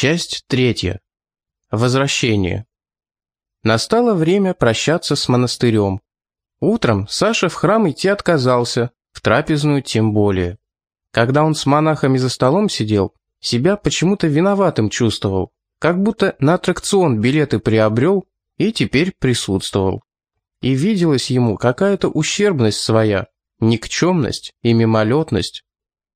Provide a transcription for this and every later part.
Часть третья. Возвращение. Настало время прощаться с монастырем. Утром Саша в храм идти отказался, в трапезную тем более. Когда он с монахами за столом сидел, себя почему-то виноватым чувствовал, как будто на аттракцион билеты приобрел и теперь присутствовал. И виделась ему какая-то ущербность своя, никчемность и мимолетность.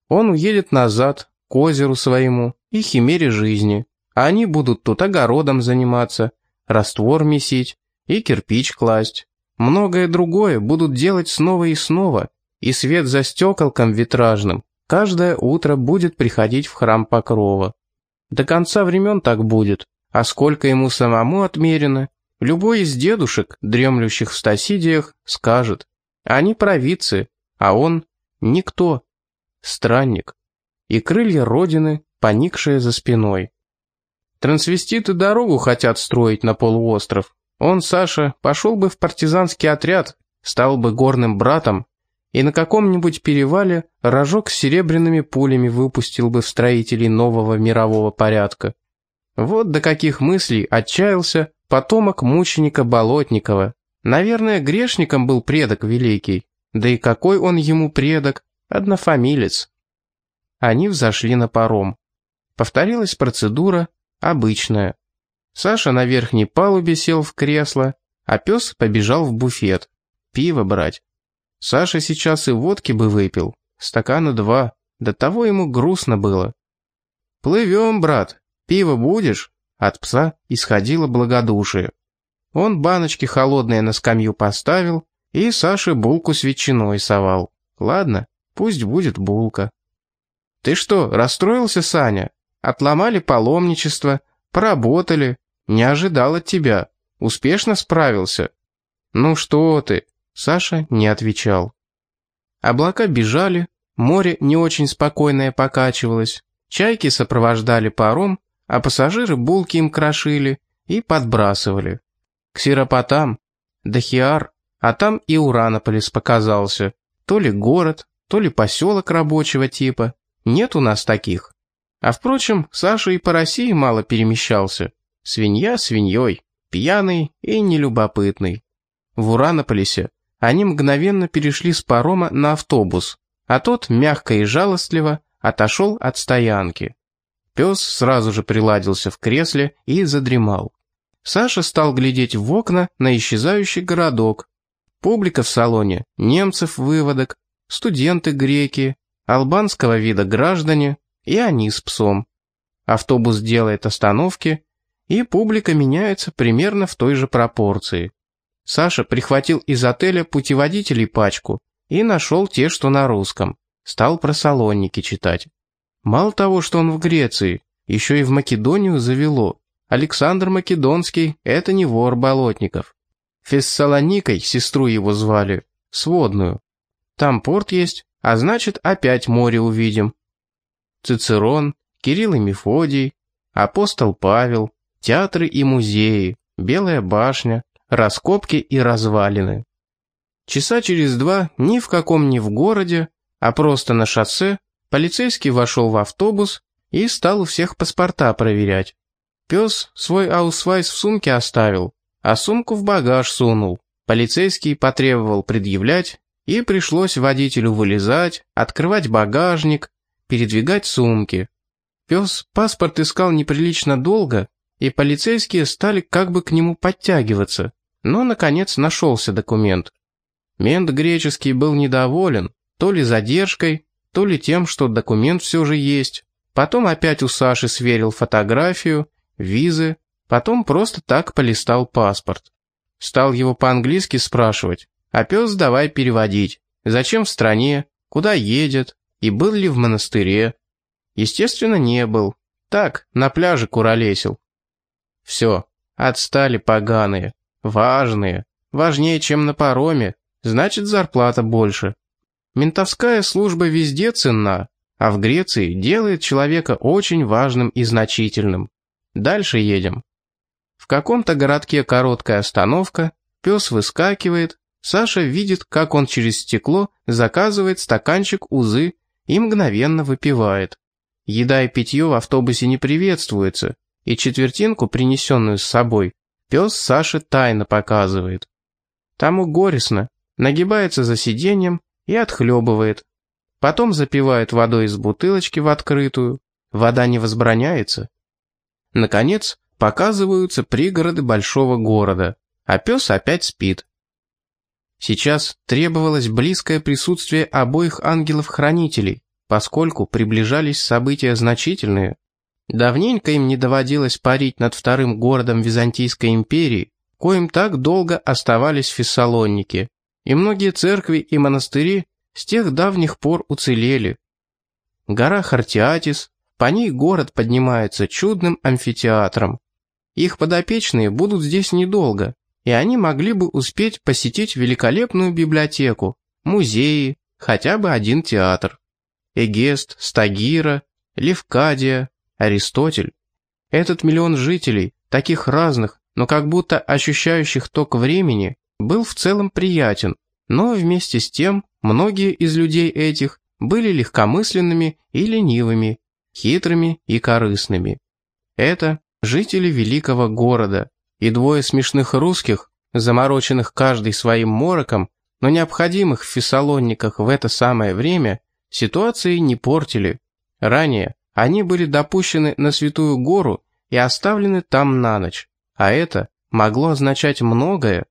Он уедет назад, к озеру своему и химере жизни, а они будут тут огородом заниматься, раствор месить и кирпич класть. Многое другое будут делать снова и снова, и свет за стеколком витражным каждое утро будет приходить в храм Покрова. До конца времен так будет, а сколько ему самому отмерено, любой из дедушек, дремлющих в стасидиях, скажет. Они провидцы, а он — никто, странник. И крылья Родины, поникшие за спиной. Трансвеститы дорогу хотят строить на полуостров. Он, Саша, пошел бы в партизанский отряд, стал бы горным братом, и на каком-нибудь перевале рожок с серебряными пулями выпустил бы в строителей нового мирового порядка. Вот до каких мыслей отчаялся потомок мученика Болотникова. Наверное, грешником был предок великий. Да и какой он ему предок, однофамилец. Они взошли на паром. Повторилась процедура, Обычная. Саша на верхней палубе сел в кресло, а пес побежал в буфет. Пиво брать. Саша сейчас и водки бы выпил. Стакана два. До того ему грустно было. «Плывем, брат. Пиво будешь?» От пса исходило благодушие. Он баночки холодные на скамью поставил, и Саше булку с ветчиной совал. Ладно, пусть будет булка. «Ты что, расстроился, Саня?» Отломали паломничество, поработали. Не ожидал от тебя. Успешно справился. Ну что ты? Саша не отвечал. Облака бежали, море не очень спокойное покачивалось, чайки сопровождали паром, а пассажиры булки им крошили и подбрасывали. К Дахиар, а там и Уранополис показался. То ли город, то ли поселок рабочего типа. Нет у нас таких. А впрочем, Саша и по России мало перемещался. Свинья свиньей, пьяный и нелюбопытный. В Уранополисе они мгновенно перешли с парома на автобус, а тот мягко и жалостливо отошел от стоянки. Пес сразу же приладился в кресле и задремал. Саша стал глядеть в окна на исчезающий городок. Публика в салоне, немцев выводок, студенты греки, албанского вида граждане, и они с псом. Автобус делает остановки, и публика меняется примерно в той же пропорции. Саша прихватил из отеля путеводителей пачку и нашел те, что на русском. Стал про Салоники читать. Мало того, что он в Греции, еще и в Македонию завело. Александр Македонский — это не вор Болотников. Фессалоникой сестру его звали, сводную. Там порт есть, а значит, опять море увидим. Цицерон, Кирилл и Мефодий, апостол Павел, театры и музеи, Белая башня, раскопки и развалины. Часа через два ни в каком ни в городе, а просто на шоссе, полицейский вошел в автобус и стал у всех паспорта проверять. Пес свой аусвайс в сумке оставил, а сумку в багаж сунул. Полицейский потребовал предъявлять, и пришлось водителю вылезать, открывать багажник, передвигать сумки. Пес паспорт искал неприлично долго, и полицейские стали как бы к нему подтягиваться, но, наконец, нашелся документ. Мент греческий был недоволен, то ли задержкой, то ли тем, что документ все же есть. Потом опять у Саши сверил фотографию, визы, потом просто так полистал паспорт. Стал его по-английски спрашивать, а пес давай переводить. Зачем в стране, куда едет, и был ли в монастыре. Естественно, не был. Так, на пляже куролесил. Все, отстали поганые, важные, важнее, чем на пароме, значит зарплата больше. Ментовская служба везде ценна, а в Греции делает человека очень важным и значительным. Дальше едем. В каком-то городке короткая остановка, пес выскакивает, Саша видит, как он через стекло заказывает стаканчик узы и мгновенно выпивает. еда и питье в автобусе не приветствуется, и четвертинку, принесенную с собой, пес Саше тайно показывает. Тому горестно, нагибается за сиденьем и отхлебывает. Потом запивает водой из бутылочки в открытую. Вода не возбраняется. Наконец, показываются пригороды большого города, а пес опять спит. Сейчас требовалось близкое присутствие обоих ангелов-хранителей, поскольку приближались события значительные. Давненько им не доводилось парить над вторым городом Византийской империи, коим так долго оставались Фессалоники, и многие церкви и монастыри с тех давних пор уцелели. Гора Хартиатис, по ней город поднимается чудным амфитеатром. Их подопечные будут здесь недолго, и они могли бы успеть посетить великолепную библиотеку, музеи, хотя бы один театр. Эгест, Стагира, Левкадия, Аристотель. Этот миллион жителей, таких разных, но как будто ощущающих ток времени, был в целом приятен, но вместе с тем многие из людей этих были легкомысленными и ленивыми, хитрыми и корыстными. Это жители великого города, и двое смешных русских, замороченных каждый своим мороком, но необходимых в фессалонниках в это самое время, ситуации не портили. Ранее они были допущены на Святую Гору и оставлены там на ночь, а это могло означать многое.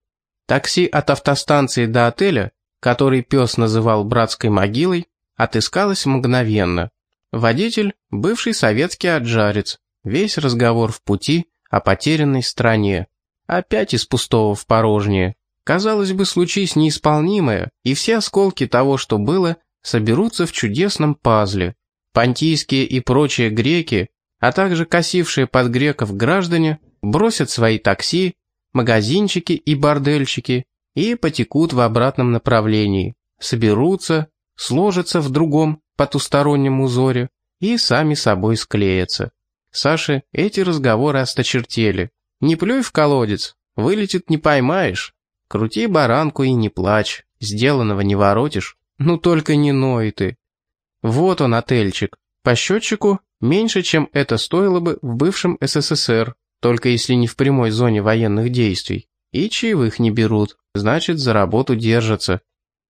Такси от автостанции до отеля, который пес называл братской могилой, отыскалось мгновенно. Водитель – бывший советский аджарец, весь разговор в пути о потерянной стране. Опять из пустого в порожнее. Казалось бы, случись неисполнимое, и все осколки того, что было, соберутся в чудесном пазле. Понтийские и прочие греки, а также косившие под греков граждане, бросят свои такси, магазинчики и бордельчики и потекут в обратном направлении, соберутся, сложатся в другом, потустороннем узоре и сами собой склеятся. Саше эти разговоры осточертели. Не плюй в колодец, вылетит не поймаешь. Крути баранку и не плачь, сделанного не воротишь. Ну только не ной ты. Вот он, отельчик. По счетчику меньше, чем это стоило бы в бывшем СССР, только если не в прямой зоне военных действий. И чаевых не берут, значит, за работу держатся.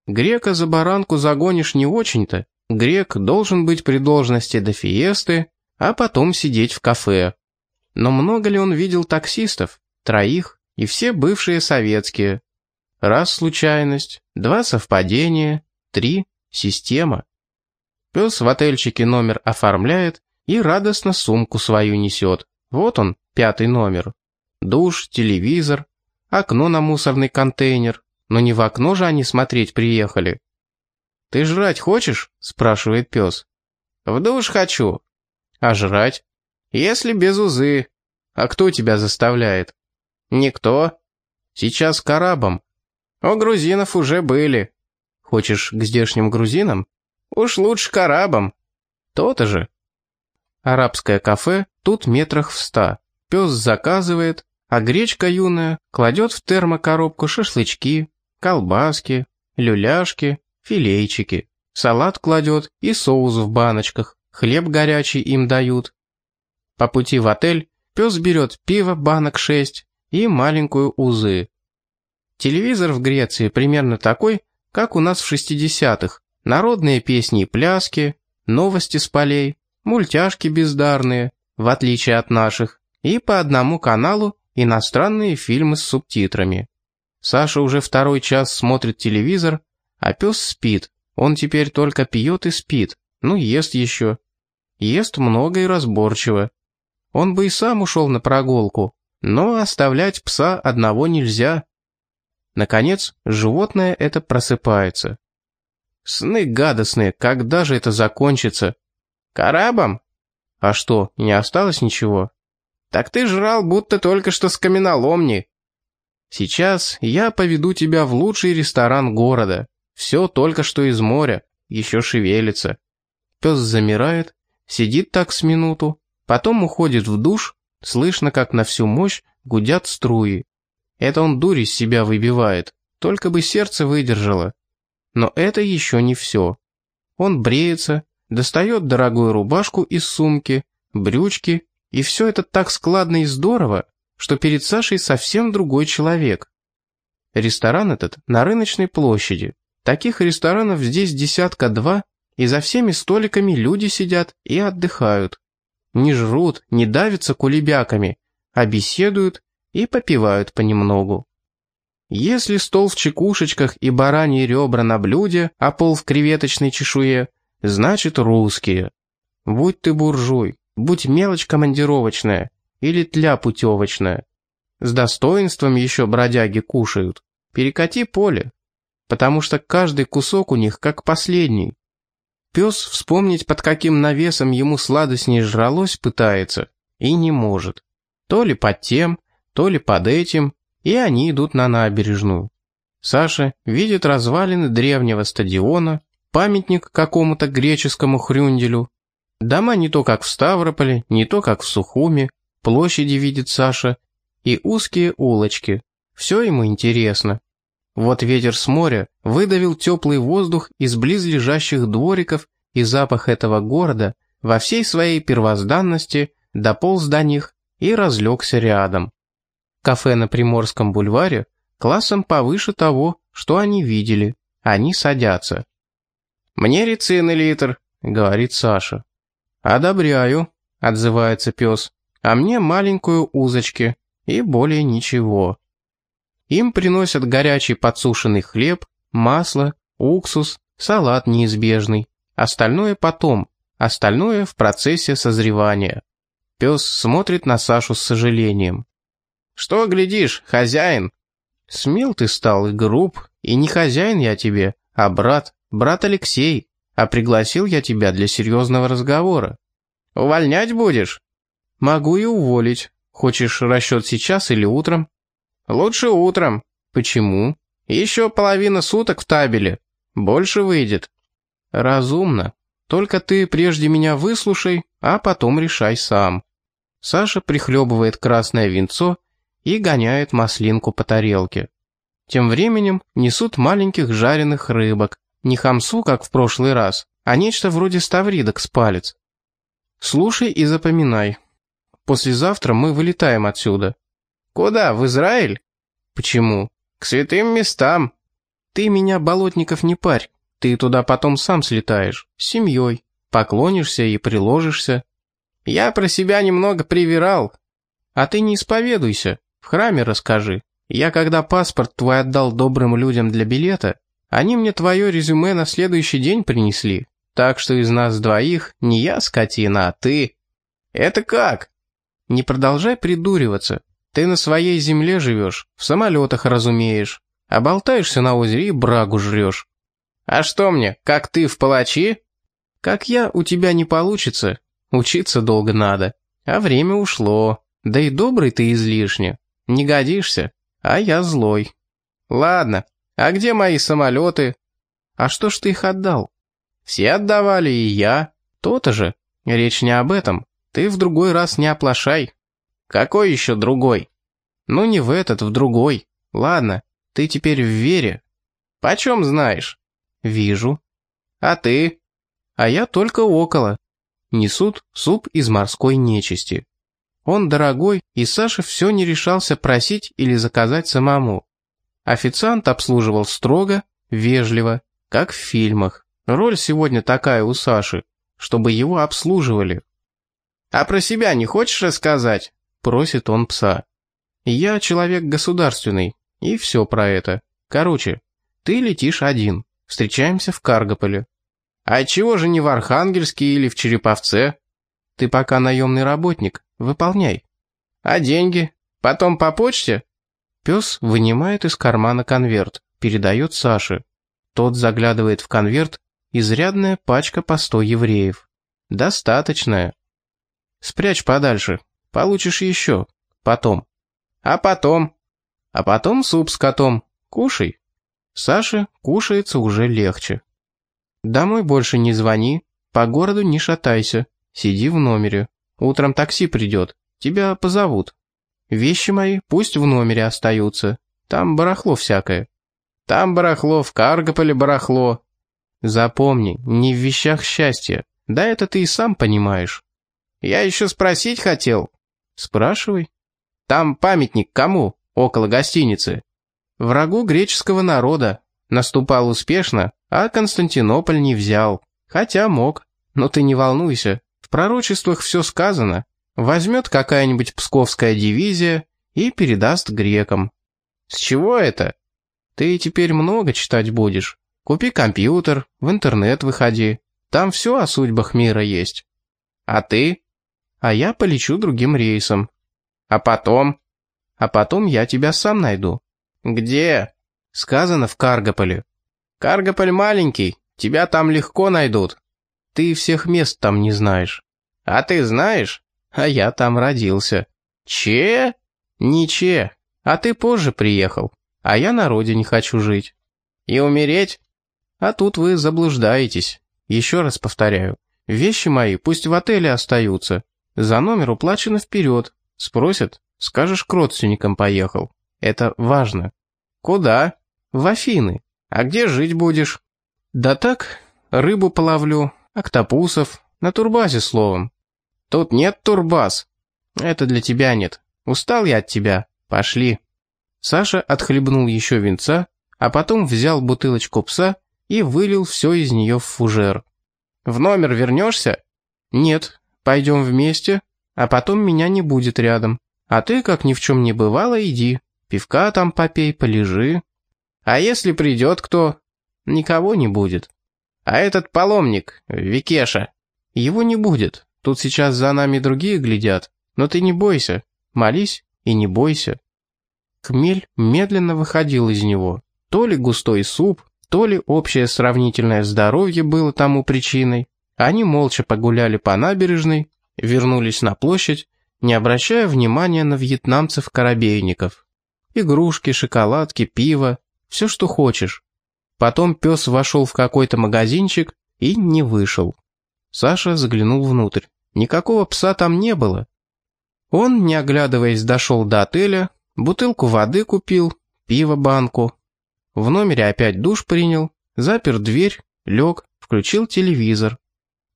Грека за баранку загонишь не очень-то. Грек должен быть при должности до фиесты, а потом сидеть в кафе. Но много ли он видел таксистов? Троих, и все бывшие советские. Раз случайность, два совпадения, три система. Пес в отельчике номер оформляет и радостно сумку свою несет. Вот он, пятый номер. Душ, телевизор, окно на мусорный контейнер. Но не в окно же они смотреть приехали. «Ты жрать хочешь?» – спрашивает пес. «В душ хочу». «А жрать?» «Если без узы». «А кто тебя заставляет?» «Никто». «Сейчас к арабам». «У грузинов уже были». «Хочешь к здешним грузинам?» «Уж лучше к арабам». «То-то же». Арабское кафе тут метрах в ста. Пес заказывает, а гречка юная кладет в термокоробку шашлычки, колбаски, люляшки, филейчики. Салат кладет и соус в баночках, хлеб горячий им дают. По пути в отель пес берет пиво банок 6 и маленькую узы. Телевизор в Греции примерно такой, как у нас в 60-х. Народные песни и пляски, новости с полей, мультяшки бездарные, в отличие от наших, и по одному каналу иностранные фильмы с субтитрами. Саша уже второй час смотрит телевизор, а пес спит. Он теперь только пьет и спит, ну ест еще. Ест много и разборчиво. Он бы и сам ушел на прогулку, но оставлять пса одного нельзя. Наконец, животное это просыпается. Сны гадостные, когда же это закончится? Карабом? А что, не осталось ничего? Так ты жрал, будто только что с каменоломни. Сейчас я поведу тебя в лучший ресторан города. Все только что из моря, еще шевелится. Пес замирает, сидит так с минуту, потом уходит в душ, слышно, как на всю мощь гудят струи. Это он дурь из себя выбивает, только бы сердце выдержало. Но это еще не все. Он бреется, достает дорогую рубашку из сумки, брючки, и все это так складно и здорово, что перед Сашей совсем другой человек. Ресторан этот на рыночной площади. Таких ресторанов здесь десятка два, и за всеми столиками люди сидят и отдыхают. Не жрут, не давятся кулебяками, а беседуют и попивают понемногу. Если стол в чекушечках и бараньи ребра на блюде, а пол в креветочной чешуе, значит русские. Будь ты буржуй, будь мелочь командировочная или тля путевочная. С достоинством еще бродяги кушают. Перекати поле, потому что каждый кусок у них как последний. Пес вспомнить, под каким навесом ему сладостнее жралось, пытается и не может. То ли под тем, то ли под этим, и они идут на набережную. Саша видит развалины древнего стадиона, памятник какому-то греческому хрюнделю. Дома не то как в Ставрополе, не то как в Сухуме, площади видит Саша, и узкие улочки. Все ему интересно. Вот ветер с моря выдавил теплый воздух из близлежащих двориков, и запах этого города во всей своей первозданности дополз до них и разлегся рядом. Кафе на Приморском бульваре классом повыше того, что они видели. Они садятся. «Мне рецины литр», — говорит Саша. «Одобряю», — отзывается пес. «А мне маленькую узочки и более ничего». Им приносят горячий подсушенный хлеб, масло, уксус, салат неизбежный. Остальное потом, остальное в процессе созревания. Пес смотрит на Сашу с сожалением. «Что глядишь, хозяин?» «Смел ты стал и груб, и не хозяин я тебе, а брат, брат Алексей, а пригласил я тебя для серьезного разговора. Увольнять будешь?» «Могу и уволить. Хочешь расчет сейчас или утром?» «Лучше утром». «Почему?» «Еще половина суток в табеле. Больше выйдет». «Разумно. Только ты прежде меня выслушай, а потом решай сам». Саша прихлебывает красное винцо и гоняет маслинку по тарелке. Тем временем несут маленьких жареных рыбок, не хамсу, как в прошлый раз, а нечто вроде ставридок с палец. Слушай и запоминай. Послезавтра мы вылетаем отсюда. Куда, в Израиль? Почему? К святым местам. Ты меня, болотников, не парь. Ты туда потом сам слетаешь, с семьей. Поклонишься и приложишься. Я про себя немного привирал. А ты не исповедуйся. В храме расскажи. Я когда паспорт твой отдал добрым людям для билета, они мне твое резюме на следующий день принесли. Так что из нас двоих не я скотина, а ты. Это как? Не продолжай придуриваться. Ты на своей земле живешь, в самолетах разумеешь, а болтаешься на озере и брагу жрешь. А что мне, как ты в палачи? Как я, у тебя не получится. Учиться долго надо. А время ушло. Да и добрый ты излишне. Не годишься, а я злой. Ладно, а где мои самолеты? А что ж ты их отдал? Все отдавали, и я. То-то же. Речь не об этом. Ты в другой раз не оплошай. Какой еще другой? Ну не в этот, в другой. Ладно, ты теперь в вере. Почем знаешь? Вижу. А ты? А я только около. Несут суп из морской нечисти. Он дорогой, и Саша все не решался просить или заказать самому. Официант обслуживал строго, вежливо, как в фильмах. Роль сегодня такая у Саши, чтобы его обслуживали. «А про себя не хочешь рассказать?» — просит он пса. «Я человек государственный, и все про это. Короче, ты летишь один, встречаемся в Каргополе». «А чего же не в Архангельске или в Череповце?» «Ты пока наемный работник, Выполняй. А деньги? Потом по почте? Пес вынимает из кармана конверт, передает Саше. Тот заглядывает в конверт, изрядная пачка по сто евреев. Достаточная. Спрячь подальше, получишь еще. Потом. А потом? А потом суп с котом. Кушай. Саше кушается уже легче. Домой больше не звони, по городу не шатайся, сиди в номере. Утром такси придет, тебя позовут. Вещи мои пусть в номере остаются, там барахло всякое. Там барахло, в Каргополе барахло. Запомни, не в вещах счастья, Да это ты и сам понимаешь. Я еще спросить хотел. Спрашивай. Там памятник кому? Около гостиницы. Врагу греческого народа. Наступал успешно, а Константинополь не взял. Хотя мог. Но ты не волнуйся. В пророчествах все сказано. Возьмет какая-нибудь псковская дивизия и передаст грекам. С чего это? Ты теперь много читать будешь. Купи компьютер, в интернет выходи. Там все о судьбах мира есть. А ты? А я полечу другим рейсом. А потом? А потом я тебя сам найду. Где? Сказано в Каргополе. Каргополь маленький, тебя там легко найдут. Ты всех мест там не знаешь. А ты знаешь? А я там родился. Че? Не че. А ты позже приехал. А я на родине хочу жить. И умереть? А тут вы заблуждаетесь. Еще раз повторяю. Вещи мои пусть в отеле остаются. За номер уплачено вперед. Спросят, скажешь, к родственникам поехал. Это важно. Куда? В Афины. А где жить будешь? Да так, рыбу половлю, октопусов, на турбазе словом. Тут нет турбаз. Это для тебя нет. Устал я от тебя. Пошли. Саша отхлебнул еще винца, а потом взял бутылочку пса и вылил все из нее в фужер. «В номер вернешься?» «Нет, пойдем вместе, а потом меня не будет рядом. А ты, как ни в чем не бывало, иди. Пивка там попей, полежи. А если придет кто?» «Никого не будет. А этот паломник, Викеша, его не будет. Тут сейчас за нами другие глядят. Но ты не бойся, молись и не бойся». Хмель медленно выходил из него. То ли густой суп, то ли общее сравнительное здоровье было тому причиной. Они молча погуляли по набережной, вернулись на площадь, не обращая внимания на вьетнамцев-корабейников. Игрушки, шоколадки, пиво, все, что хочешь. Потом пес вошел в какой-то магазинчик и не вышел. Саша заглянул внутрь. Никакого пса там не было. Он, не оглядываясь, дошел до отеля, бутылку воды купил, пиво банку, в номере опять душ принял, запер дверь, лег, включил телевизор.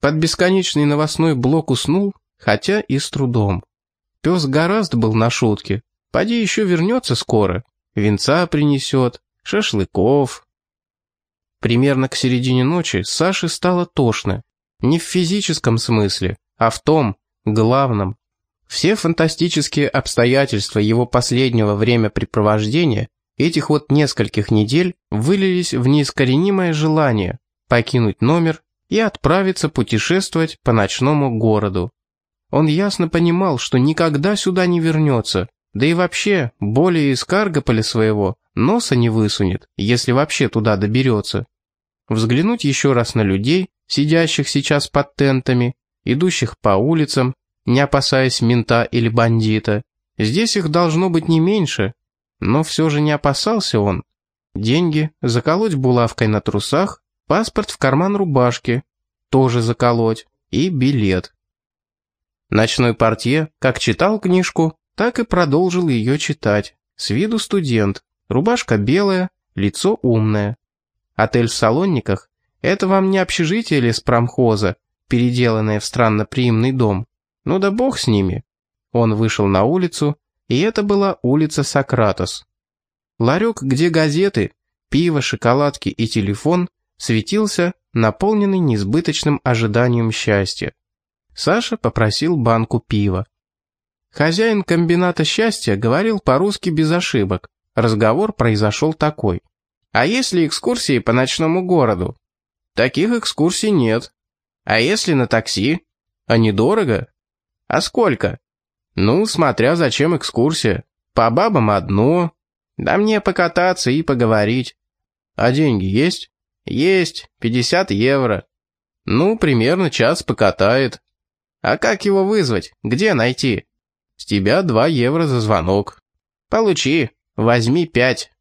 Под бесконечный новостной блок уснул, хотя и с трудом. Пес гораздо был на шутке. Поди еще вернется скоро. Венца принесет, шашлыков. Примерно к середине ночи Саше стало тошно. Не в физическом смысле, а в том, главном. Все фантастические обстоятельства его последнего времяпрепровождения этих вот нескольких недель вылились в неискоренимое желание покинуть номер и отправиться путешествовать по ночному городу. Он ясно понимал, что никогда сюда не вернется, да и вообще более из Каргополя своего носа не высунет, если вообще туда доберется. Взглянуть еще раз на людей, сидящих сейчас под тентами, идущих по улицам, не опасаясь мента или бандита. Здесь их должно быть не меньше, но все же не опасался он. Деньги заколоть булавкой на трусах, паспорт в карман рубашки, тоже заколоть, и билет. Ночной портье как читал книжку, так и продолжил ее читать. С виду студент, рубашка белая, лицо умное. Отель в Салонниках – это вам не общежитие промхоза, переделанное в странноприимный дом. Ну да бог с ними. Он вышел на улицу и это была улица Сократос. Ларек, где газеты, пиво, шоколадки и телефон, светился, наполненный несбыточным ожиданием счастья. Саша попросил банку пива. Хозяин комбината счастья говорил по-русски без ошибок. Разговор произошел такой. «А если экскурсии по ночному городу?» «Таких экскурсий нет». «А если на такси?» «А недорого?» «А сколько?» Ну, смотря зачем экскурсия. По бабам одно. Да мне покататься и поговорить. А деньги есть? Есть, 50 евро. Ну, примерно час покатает. А как его вызвать? Где найти? С тебя 2 евро за звонок. Получи, возьми 5.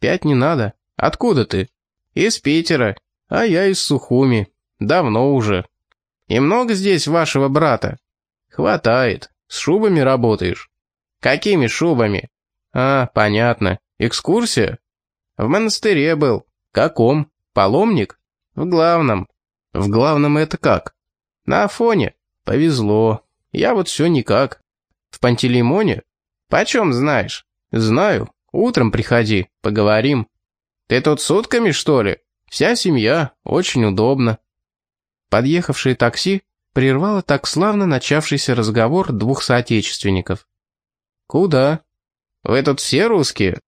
5 не надо. Откуда ты? Из Питера. А я из Сухуми. Давно уже. И много здесь вашего брата? Хватает. С шубами работаешь? Какими шубами? А, понятно. Экскурсия? В монастыре был. Каком? Паломник? В главном. В главном это как? На Афоне? Повезло. Я вот все никак. В Пантелеймоне? Почем знаешь? Знаю. Утром приходи, поговорим. Ты тут сутками, что ли? Вся семья, очень удобно. Подъехавшее такси прервало так славно начавшийся разговор двух соотечественников. «Куда?» «Вы тут все русские?»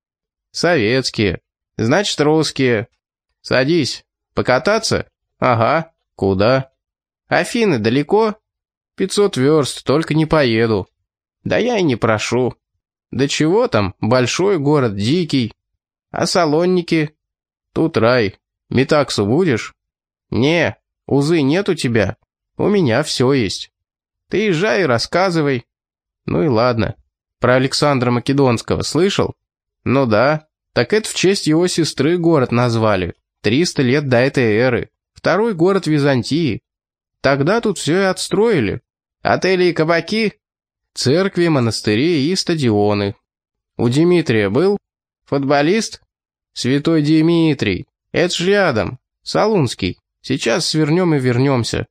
«Советские. Значит, русские. Садись. Покататься?» «Ага. Куда?» «Афины далеко?» «Пятьсот верст, только не поеду». «Да я и не прошу». «Да чего там, большой город, дикий». «А салонники?» «Тут рай. Метаксу будешь?» «Не, узы нет у тебя?» «У меня все есть». «Ты езжай и рассказывай». «Ну и ладно. Про Александра Македонского слышал?» «Ну да. Так это в честь его сестры город назвали. Триста лет до этой эры. Второй город Византии. Тогда тут все и отстроили. Отели и кабаки, церкви, монастыри и стадионы. У Дмитрия был? Футболист? Святой Дмитрий. Это ж рядом. Салунский. Сейчас свернем и вернемся.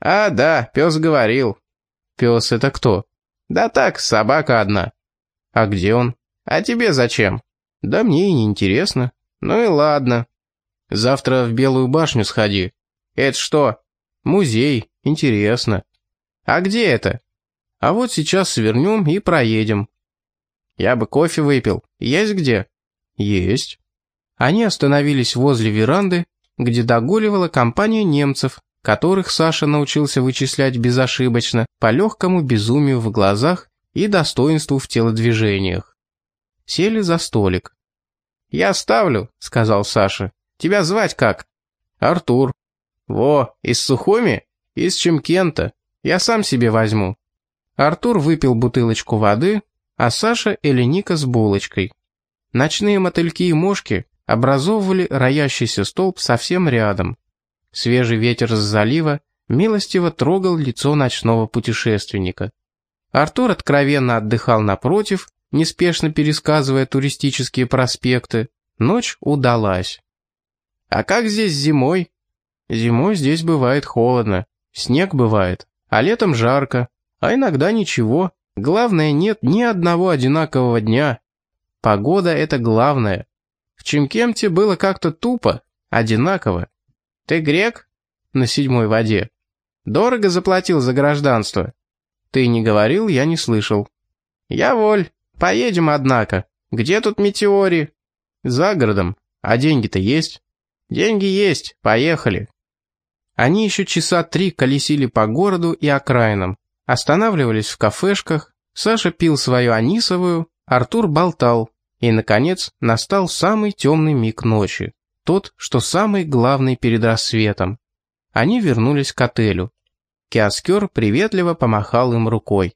А, да, пес говорил. Пес это кто? Да так, собака одна. А где он? А тебе зачем? Да мне и не интересно. Ну и ладно. Завтра в Белую башню сходи. Это что? Музей. Интересно. А где это? А вот сейчас свернем и проедем. Я бы кофе выпил. Есть где? Есть. Они остановились возле веранды, где догуливала компания немцев, которых Саша научился вычислять безошибочно по легкому безумию в глазах и достоинству в телодвижениях. Сели за столик. «Я ставлю», — сказал Саша. «Тебя звать как?» «Артур». «Во, из Сухоми? Из Чемкента. Я сам себе возьму». Артур выпил бутылочку воды, а Саша или Ника с булочкой. Ночные мотыльки и мошки образовывали роящийся столб совсем рядом. Свежий ветер с залива милостиво трогал лицо ночного путешественника. Артур откровенно отдыхал напротив, неспешно пересказывая туристические проспекты. Ночь удалась. «А как здесь зимой?» «Зимой здесь бывает холодно, снег бывает, а летом жарко, а иногда ничего. Главное, нет ни одного одинакового дня. Погода — это главное. В Чемкемте было как-то тупо, одинаково. Ты грек? На седьмой воде. Дорого заплатил за гражданство. Ты не говорил, я не слышал. Я воль. Поедем, однако. Где тут метеори? За городом. А деньги-то есть? Деньги есть. Поехали. Они еще часа три колесили по городу и окраинам. Останавливались в кафешках. Саша пил свою анисовую, Артур болтал, и, наконец, настал самый темный миг ночи. Тот, что самый главный перед рассветом. Они вернулись к отелю. Киоскер приветливо помахал им рукой.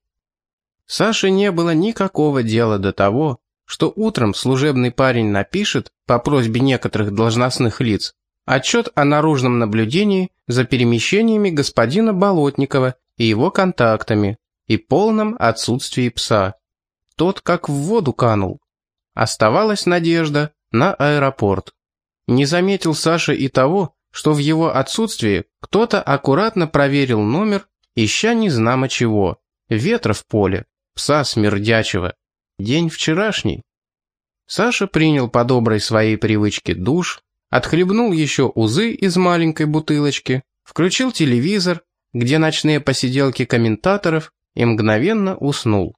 Саше не было никакого дела до того, что утром служебный парень напишет, по просьбе некоторых должностных лиц, отчет о наружном наблюдении за перемещениями господина Болотникова и его контактами и полном отсутствии пса. Тот как в воду канул. Оставалась надежда на аэропорт. Не заметил Саша и того, что в его отсутствии кто-то аккуратно проверил номер, ища незнамо чего. Ветра в поле, пса смердячего. День вчерашний. Саша принял по доброй своей привычке душ, отхлебнул еще узы из маленькой бутылочки, включил телевизор, где ночные посиделки комментаторов, и мгновенно уснул.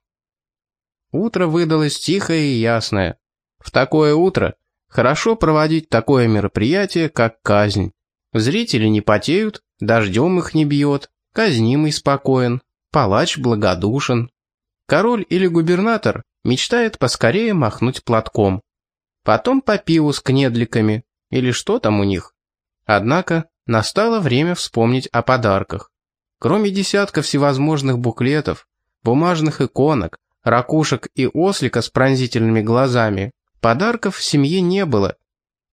Утро выдалось тихое и ясное. В такое утро хорошо проводить такое мероприятие, как казнь. Зрители не потеют, дождем их не бьет, казнимый спокоен, палач благодушен. Король или губернатор мечтает поскорее махнуть платком. Потом по пиву с кнедликами, или что там у них. Однако настало время вспомнить о подарках. Кроме десятка всевозможных буклетов, бумажных иконок, ракушек и ослика с пронзительными глазами, подарков в семье не было.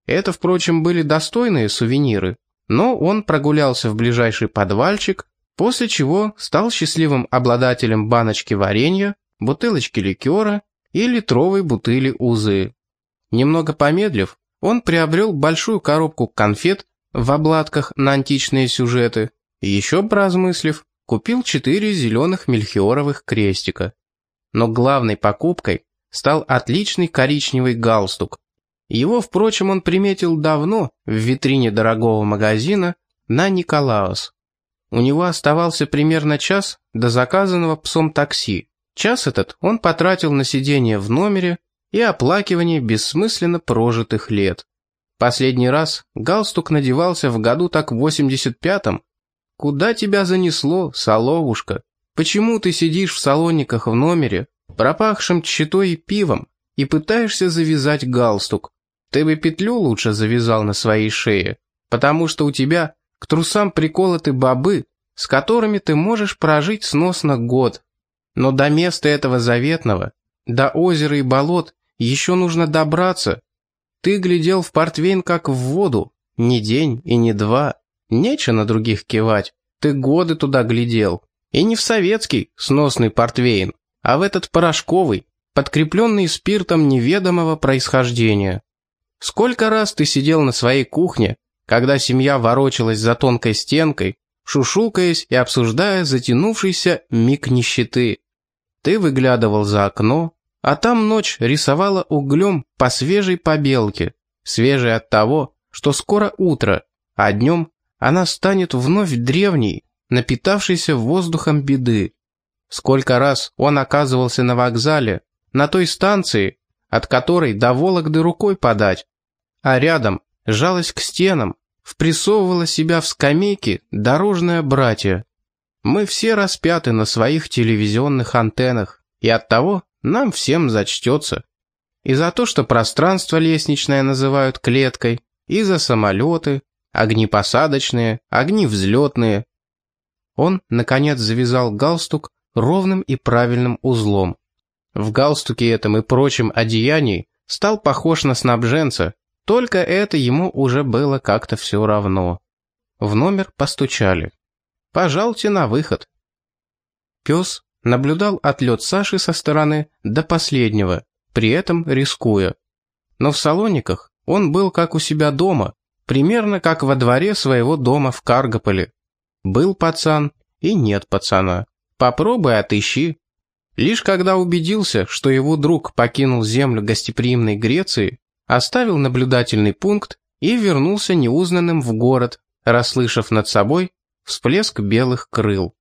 Это, впрочем, были достойные сувениры, но он прогулялся в ближайший подвальчик, после чего стал счастливым обладателем баночки варенья, бутылочки ликера и литровой бутыли узы. Немного помедлив, он приобрел большую коробку конфет в обладках на античные сюжеты Еще поразмыслив, купил четыре зеленых мельхиоровых крестика. Но главной покупкой стал отличный коричневый галстук. Его, впрочем, он приметил давно в витрине дорогого магазина на Николаус. У него оставался примерно час до заказанного псом такси. Час этот он потратил на сидение в номере и оплакивание бессмысленно прожитых лет. Последний раз галстук надевался в году так в 85-м. Куда тебя занесло, соловушка? Почему ты сидишь в салониках в номере, пропахшим тщетой и пивом, и пытаешься завязать галстук? Ты бы петлю лучше завязал на своей шее, потому что у тебя к трусам приколоты бобы, с которыми ты можешь прожить сносно год. Но до места этого заветного, до озера и болот, еще нужно добраться. Ты глядел в портвейн как в воду, не день и не два. Нечего на других кивать, ты годы туда глядел. И не в советский сносный портвейн, а в этот порошковый, подкрепленный спиртом неведомого происхождения. Сколько раз ты сидел на своей кухне, когда семья ворочалась за тонкой стенкой, шушукаясь и обсуждая затянувшийся миг нищеты. Ты выглядывал за окно, а там ночь рисовала углем по свежей побелке, свежей от того, что скоро утро, а днем она станет вновь древней, напитавшейся воздухом беды. Сколько раз он оказывался на вокзале, на той станции, от которой до Вологды рукой подать, а рядом жалась к стенам, впрессовывала себя в скамейки дорожное братья. Мы все распяты на своих телевизионных антеннах, и оттого нам всем зачтется. И за то, что пространство лестничное называют клеткой, и за самолеты, огни посадочные, огни взлетные. Он, наконец, завязал галстук ровным и правильным узлом. В галстуке этом и прочем одеянии стал похож на снабженца, только это ему уже было как-то все равно. В номер постучали. Пожалуйте на выход. Пес наблюдал отлет Саши со стороны до последнего, при этом рискуя. Но в Салониках он был как у себя дома, примерно как во дворе своего дома в Каргополе. Был пацан и нет пацана. Попробуй отыщи. Лишь когда убедился, что его друг покинул землю гостеприимной Греции, оставил наблюдательный пункт и вернулся неузнанным в город, расслышав над собой всплеск белых крыл.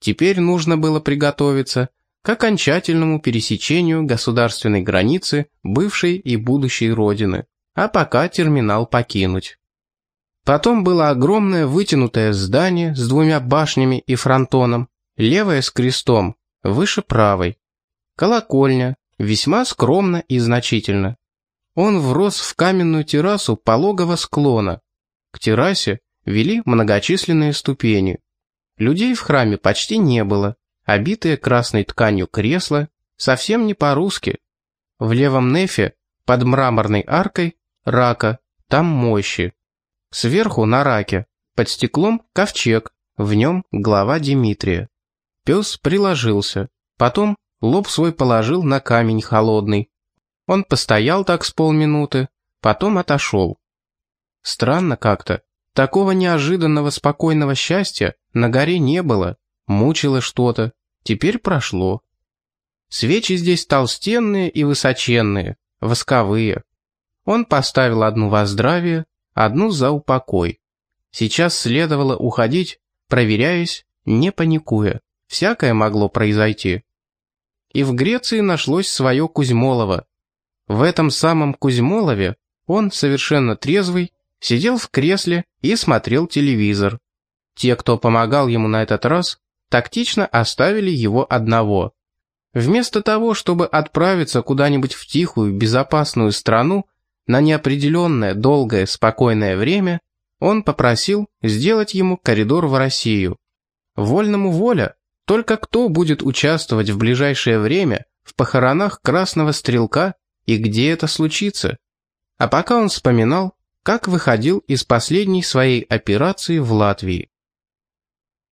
Теперь нужно было приготовиться к окончательному пересечению государственной границы бывшей и будущей родины, а пока терминал покинуть. Потом было огромное вытянутое здание с двумя башнями и фронтоном, левое с крестом, выше правой. Колокольня, весьма скромно и значительно. Он врос в каменную террасу пологого склона. К террасе вели многочисленные ступени. Людей в храме почти не было, обитые красной тканью кресла, совсем не по-русски. В левом нефе, под мраморной аркой, рака, там мощи. Сверху на раке, под стеклом ковчег, в нем глава Дмитрия. Пес приложился, потом лоб свой положил на камень холодный. Он постоял так с полминуты, потом отошел. Странно как-то, Такого неожиданного спокойного счастья на горе не было, мучило что-то, теперь прошло. Свечи здесь толстенные и высоченные, восковые. Он поставил одну во здравие, одну за упокой. Сейчас следовало уходить, проверяясь, не паникуя. Всякое могло произойти. И в Греции нашлось свое Кузьмолово. В этом самом Кузьмолове он, совершенно трезвый, сидел в кресле и смотрел телевизор. Те, кто помогал ему на этот раз, тактично оставили его одного. Вместо того, чтобы отправиться куда-нибудь в тихую, безопасную страну на неопределенное, долгое, спокойное время, он попросил сделать ему коридор в Россию. Вольному воля, только кто будет участвовать в ближайшее время в похоронах Красного Стрелка и где это случится? А пока он вспоминал, как выходил из последней своей операции в Латвии.